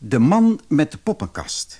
De man met de poppenkast.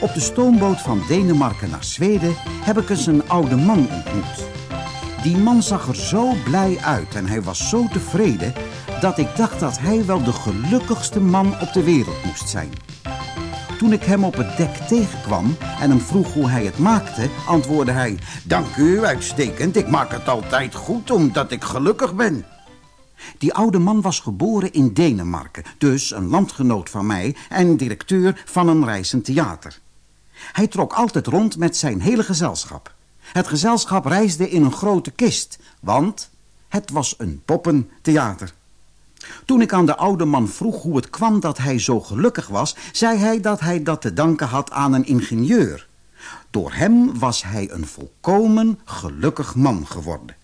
Op de stoomboot van Denemarken naar Zweden heb ik eens een oude man ontmoet. Die man zag er zo blij uit en hij was zo tevreden dat ik dacht dat hij wel de gelukkigste man op de wereld moest zijn. Toen ik hem op het dek tegenkwam en hem vroeg hoe hij het maakte, antwoordde hij... Dank u, uitstekend. Ik maak het altijd goed omdat ik gelukkig ben. Die oude man was geboren in Denemarken, dus een landgenoot van mij en directeur van een reizend theater. Hij trok altijd rond met zijn hele gezelschap. Het gezelschap reisde in een grote kist, want het was een poppentheater. Toen ik aan de oude man vroeg hoe het kwam dat hij zo gelukkig was... zei hij dat hij dat te danken had aan een ingenieur. Door hem was hij een volkomen gelukkig man geworden.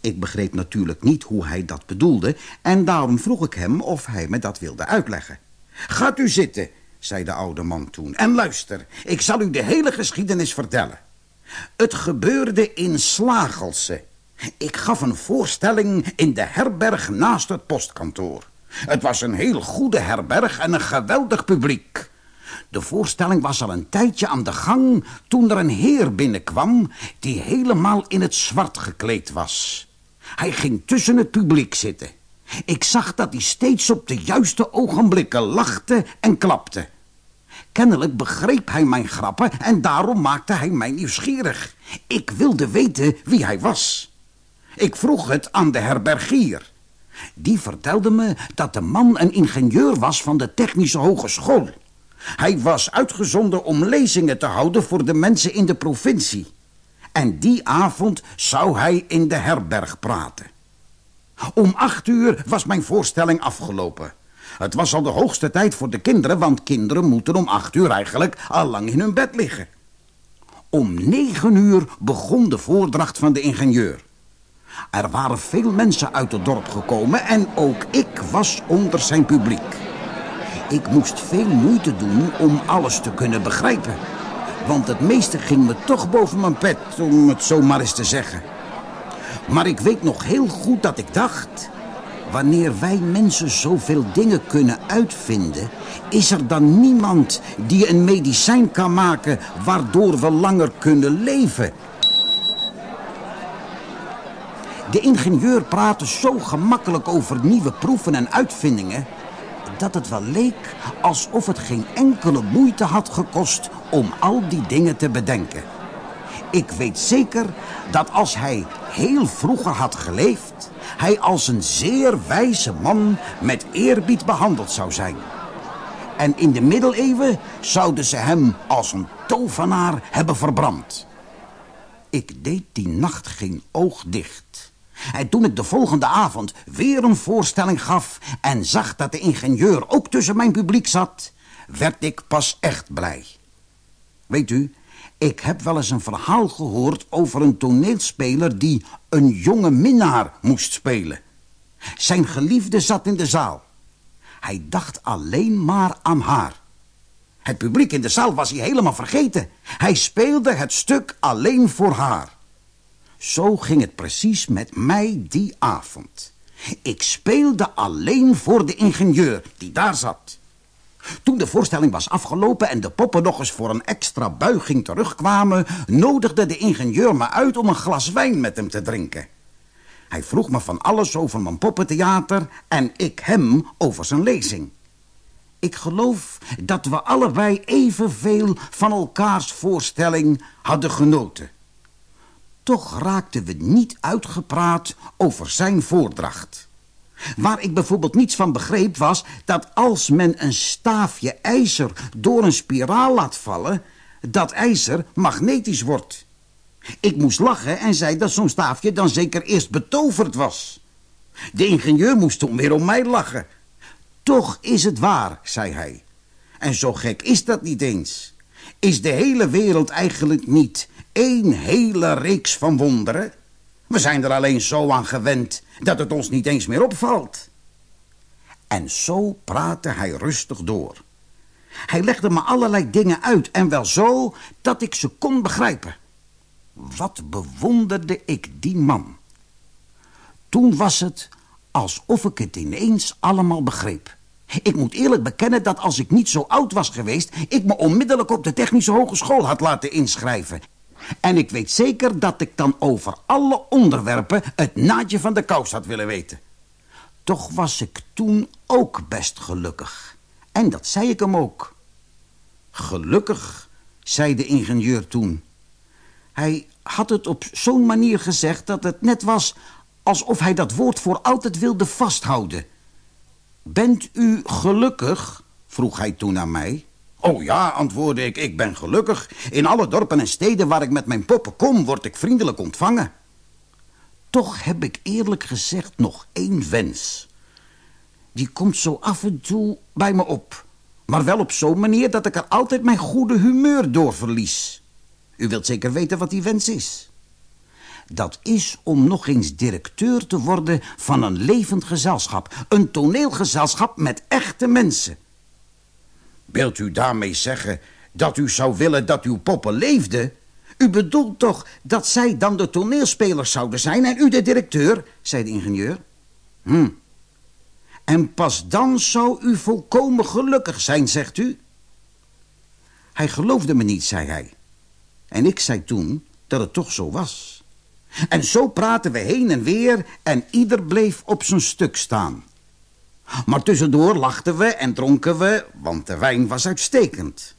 Ik begreep natuurlijk niet hoe hij dat bedoelde... en daarom vroeg ik hem of hij me dat wilde uitleggen. Gaat u zitten, zei de oude man toen. En luister, ik zal u de hele geschiedenis vertellen. Het gebeurde in Slagelse. Ik gaf een voorstelling in de herberg naast het postkantoor. Het was een heel goede herberg en een geweldig publiek. De voorstelling was al een tijdje aan de gang toen er een heer binnenkwam die helemaal in het zwart gekleed was. Hij ging tussen het publiek zitten. Ik zag dat hij steeds op de juiste ogenblikken lachte en klapte. Kennelijk begreep hij mijn grappen en daarom maakte hij mij nieuwsgierig. Ik wilde weten wie hij was. Ik vroeg het aan de herbergier. Die vertelde me dat de man een ingenieur was van de Technische Hogeschool. Hij was uitgezonden om lezingen te houden voor de mensen in de provincie. En die avond zou hij in de herberg praten. Om acht uur was mijn voorstelling afgelopen. Het was al de hoogste tijd voor de kinderen, want kinderen moeten om acht uur eigenlijk al lang in hun bed liggen. Om negen uur begon de voordracht van de ingenieur. Er waren veel mensen uit het dorp gekomen en ook ik was onder zijn publiek. Ik moest veel moeite doen om alles te kunnen begrijpen. Want het meeste ging me toch boven mijn pet, om het zo maar eens te zeggen. Maar ik weet nog heel goed dat ik dacht... Wanneer wij mensen zoveel dingen kunnen uitvinden... is er dan niemand die een medicijn kan maken... waardoor we langer kunnen leven. De ingenieur praatte zo gemakkelijk over nieuwe proeven en uitvindingen... dat het wel leek alsof het geen enkele moeite had gekost... om al die dingen te bedenken. Ik weet zeker dat als hij heel vroeger had geleefd... hij als een zeer wijze man met eerbied behandeld zou zijn. En in de middeleeuwen zouden ze hem als een tovenaar hebben verbrand. Ik deed die nacht geen oog dicht. En toen ik de volgende avond weer een voorstelling gaf... en zag dat de ingenieur ook tussen mijn publiek zat... werd ik pas echt blij. Weet u, ik heb wel eens een verhaal gehoord over een toneelspeler die een jonge minnaar moest spelen. Zijn geliefde zat in de zaal. Hij dacht alleen maar aan haar. Het publiek in de zaal was hij helemaal vergeten. Hij speelde het stuk alleen voor haar. Zo ging het precies met mij die avond. Ik speelde alleen voor de ingenieur die daar zat. Toen de voorstelling was afgelopen en de poppen nog eens voor een extra buiging terugkwamen... nodigde de ingenieur me uit om een glas wijn met hem te drinken. Hij vroeg me van alles over mijn poppentheater en ik hem over zijn lezing. Ik geloof dat we allebei evenveel van elkaars voorstelling hadden genoten. Toch raakten we niet uitgepraat over zijn voordracht. Waar ik bijvoorbeeld niets van begreep was dat als men een staafje ijzer door een spiraal laat vallen, dat ijzer magnetisch wordt. Ik moest lachen en zei dat zo'n staafje dan zeker eerst betoverd was. De ingenieur moest toen weer om mij lachen. Toch is het waar, zei hij. En zo gek is dat niet eens. Is de hele wereld eigenlijk niet één hele reeks van wonderen? We zijn er alleen zo aan gewend dat het ons niet eens meer opvalt. En zo praatte hij rustig door. Hij legde me allerlei dingen uit en wel zo dat ik ze kon begrijpen. Wat bewonderde ik die man. Toen was het alsof ik het ineens allemaal begreep. Ik moet eerlijk bekennen dat als ik niet zo oud was geweest... ik me onmiddellijk op de Technische Hogeschool had laten inschrijven. En ik weet zeker dat ik dan over alle onderwerpen... het naadje van de kous had willen weten. Toch was ik toen ook best gelukkig. En dat zei ik hem ook. Gelukkig, zei de ingenieur toen. Hij had het op zo'n manier gezegd dat het net was... alsof hij dat woord voor altijd wilde vasthouden... Bent u gelukkig? vroeg hij toen aan mij. Oh ja, antwoordde ik, ik ben gelukkig. In alle dorpen en steden waar ik met mijn poppen kom, word ik vriendelijk ontvangen. Toch heb ik eerlijk gezegd nog één wens. Die komt zo af en toe bij me op. Maar wel op zo'n manier dat ik er altijd mijn goede humeur door verlies. U wilt zeker weten wat die wens is dat is om nog eens directeur te worden van een levend gezelschap. Een toneelgezelschap met echte mensen. Wilt u daarmee zeggen dat u zou willen dat uw poppen leefden? U bedoelt toch dat zij dan de toneelspelers zouden zijn en u de directeur, zei de ingenieur. Hm. En pas dan zou u volkomen gelukkig zijn, zegt u? Hij geloofde me niet, zei hij. En ik zei toen dat het toch zo was. En zo praten we heen en weer en ieder bleef op zijn stuk staan. Maar tussendoor lachten we en dronken we, want de wijn was uitstekend.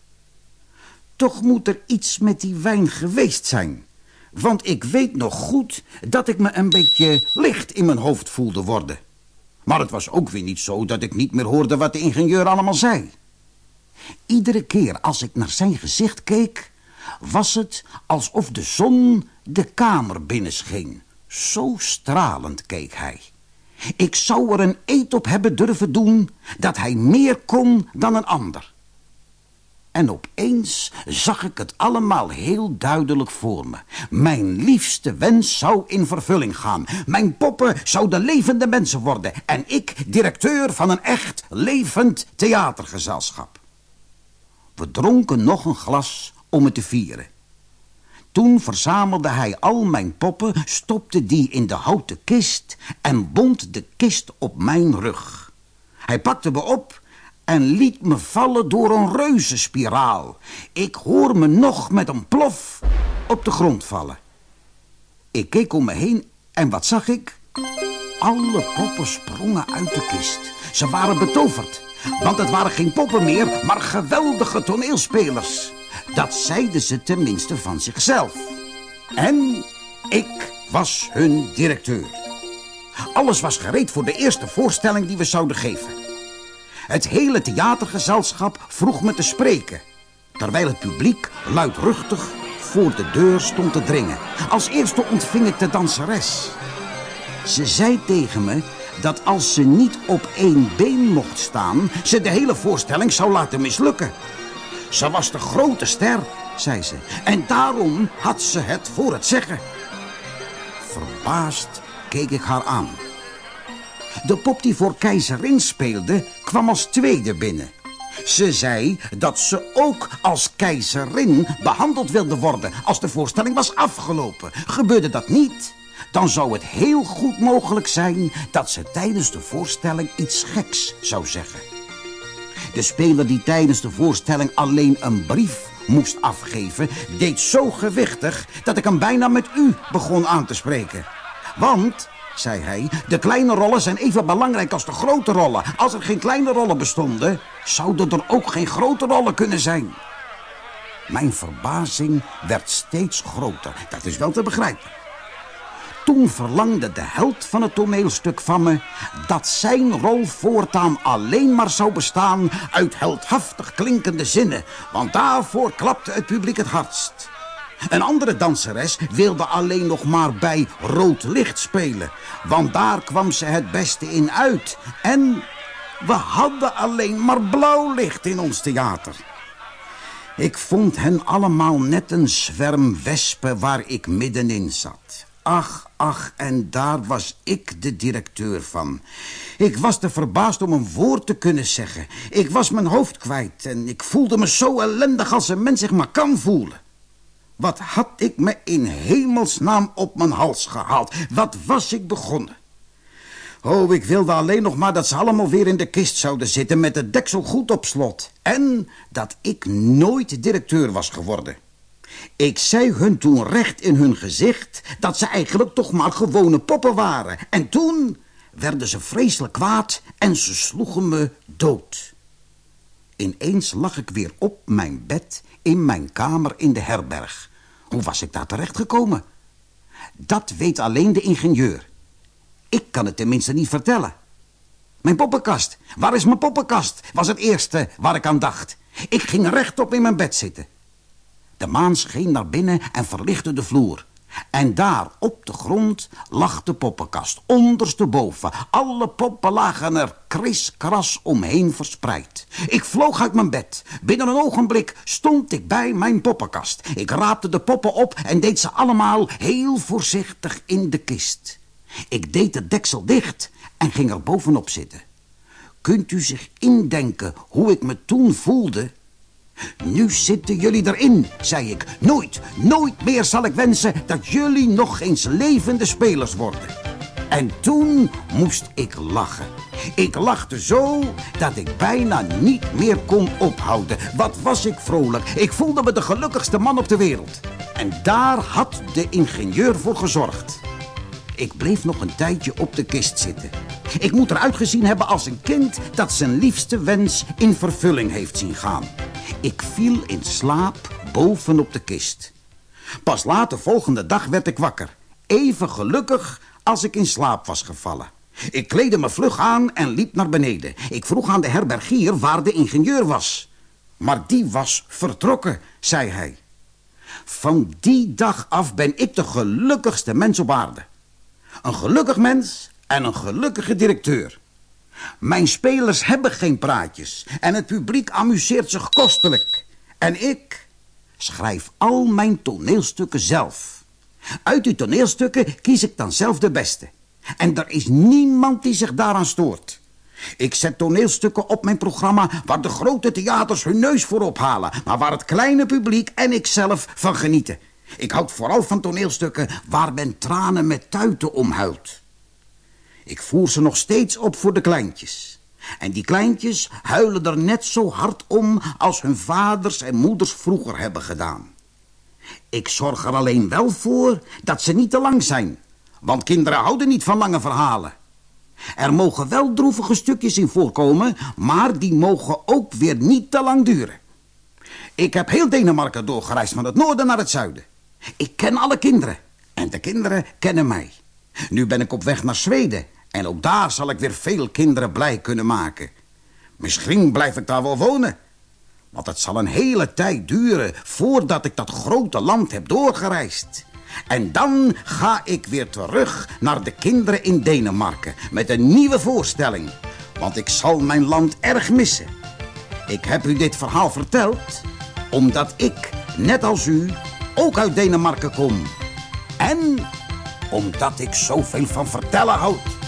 Toch moet er iets met die wijn geweest zijn. Want ik weet nog goed dat ik me een beetje licht in mijn hoofd voelde worden. Maar het was ook weer niet zo dat ik niet meer hoorde wat de ingenieur allemaal zei. Iedere keer als ik naar zijn gezicht keek, was het alsof de zon de kamer binnenscheen. Zo stralend keek hij. Ik zou er een eet op hebben durven doen dat hij meer kon dan een ander. En opeens zag ik het allemaal heel duidelijk voor me. Mijn liefste wens zou in vervulling gaan. Mijn poppen zouden levende mensen worden. En ik directeur van een echt levend theatergezelschap. We dronken nog een glas om het te vieren. Toen verzamelde hij al mijn poppen, stopte die in de houten kist en bond de kist op mijn rug. Hij pakte me op en liet me vallen door een reuzenspiraal. Ik hoor me nog met een plof op de grond vallen. Ik keek om me heen en wat zag ik? Alle poppen sprongen uit de kist. Ze waren betoverd, want het waren geen poppen meer, maar geweldige toneelspelers. Dat zeiden ze tenminste van zichzelf. En ik was hun directeur. Alles was gereed voor de eerste voorstelling die we zouden geven. Het hele theatergezelschap vroeg me te spreken... terwijl het publiek luidruchtig voor de deur stond te dringen. Als eerste ontving ik de danseres. Ze zei tegen me dat als ze niet op één been mocht staan... ze de hele voorstelling zou laten mislukken... Ze was de grote ster, zei ze. En daarom had ze het voor het zeggen. Verbaasd keek ik haar aan. De pop die voor keizerin speelde, kwam als tweede binnen. Ze zei dat ze ook als keizerin behandeld wilde worden als de voorstelling was afgelopen. Gebeurde dat niet, dan zou het heel goed mogelijk zijn dat ze tijdens de voorstelling iets geks zou zeggen. De speler die tijdens de voorstelling alleen een brief moest afgeven... deed zo gewichtig dat ik hem bijna met u begon aan te spreken. Want, zei hij, de kleine rollen zijn even belangrijk als de grote rollen. Als er geen kleine rollen bestonden, zouden er ook geen grote rollen kunnen zijn. Mijn verbazing werd steeds groter. Dat is wel te begrijpen. Toen verlangde de held van het toneelstuk van me... dat zijn rol voortaan alleen maar zou bestaan... uit heldhaftig klinkende zinnen. Want daarvoor klapte het publiek het hardst. Een andere danseres wilde alleen nog maar bij rood licht spelen. Want daar kwam ze het beste in uit. En we hadden alleen maar blauw licht in ons theater. Ik vond hen allemaal net een zwerm wespen waar ik middenin zat. Ach, ach, en daar was ik de directeur van. Ik was te verbaasd om een woord te kunnen zeggen. Ik was mijn hoofd kwijt en ik voelde me zo ellendig als een mens zich maar kan voelen. Wat had ik me in hemelsnaam op mijn hals gehaald? Wat was ik begonnen? Oh, ik wilde alleen nog maar dat ze allemaal weer in de kist zouden zitten met het deksel goed op slot. En dat ik nooit directeur was geworden. Ik zei hun toen recht in hun gezicht dat ze eigenlijk toch maar gewone poppen waren. En toen werden ze vreselijk kwaad en ze sloegen me dood. Ineens lag ik weer op mijn bed in mijn kamer in de herberg. Hoe was ik daar terecht gekomen? Dat weet alleen de ingenieur. Ik kan het tenminste niet vertellen. Mijn poppenkast, waar is mijn poppenkast, was het eerste waar ik aan dacht. Ik ging rechtop in mijn bed zitten. De maan scheen naar binnen en verlichtte de vloer. En daar op de grond lag de poppenkast, ondersteboven. Alle poppen lagen er kriskras omheen verspreid. Ik vloog uit mijn bed. Binnen een ogenblik stond ik bij mijn poppenkast. Ik raapte de poppen op en deed ze allemaal heel voorzichtig in de kist. Ik deed het deksel dicht en ging er bovenop zitten. Kunt u zich indenken hoe ik me toen voelde? Nu zitten jullie erin, zei ik. Nooit, nooit meer zal ik wensen dat jullie nog eens levende spelers worden. En toen moest ik lachen. Ik lachte zo dat ik bijna niet meer kon ophouden. Wat was ik vrolijk. Ik voelde me de gelukkigste man op de wereld. En daar had de ingenieur voor gezorgd. Ik bleef nog een tijdje op de kist zitten. Ik moet eruit gezien hebben als een kind dat zijn liefste wens in vervulling heeft zien gaan. Ik viel in slaap bovenop de kist. Pas laat de volgende dag werd ik wakker. Even gelukkig als ik in slaap was gevallen. Ik kleedde me vlug aan en liep naar beneden. Ik vroeg aan de herbergier waar de ingenieur was. Maar die was vertrokken, zei hij. Van die dag af ben ik de gelukkigste mens op aarde. Een gelukkig mens en een gelukkige directeur. Mijn spelers hebben geen praatjes en het publiek amuseert zich kostelijk. En ik schrijf al mijn toneelstukken zelf. Uit die toneelstukken kies ik dan zelf de beste. En er is niemand die zich daaraan stoort. Ik zet toneelstukken op mijn programma waar de grote theaters hun neus voor ophalen, maar waar het kleine publiek en ikzelf van genieten. Ik houd vooral van toneelstukken waar men tranen met tuiten omhuilt. Ik voer ze nog steeds op voor de kleintjes. En die kleintjes huilen er net zo hard om als hun vaders en moeders vroeger hebben gedaan. Ik zorg er alleen wel voor dat ze niet te lang zijn. Want kinderen houden niet van lange verhalen. Er mogen wel droevige stukjes in voorkomen, maar die mogen ook weer niet te lang duren. Ik heb heel Denemarken doorgereisd van het noorden naar het zuiden. Ik ken alle kinderen en de kinderen kennen mij. Nu ben ik op weg naar Zweden en ook daar zal ik weer veel kinderen blij kunnen maken. Misschien blijf ik daar wel wonen. Want het zal een hele tijd duren voordat ik dat grote land heb doorgereisd. En dan ga ik weer terug naar de kinderen in Denemarken met een nieuwe voorstelling. Want ik zal mijn land erg missen. Ik heb u dit verhaal verteld omdat ik, net als u, ook uit Denemarken kom. En omdat ik zoveel van vertellen houd.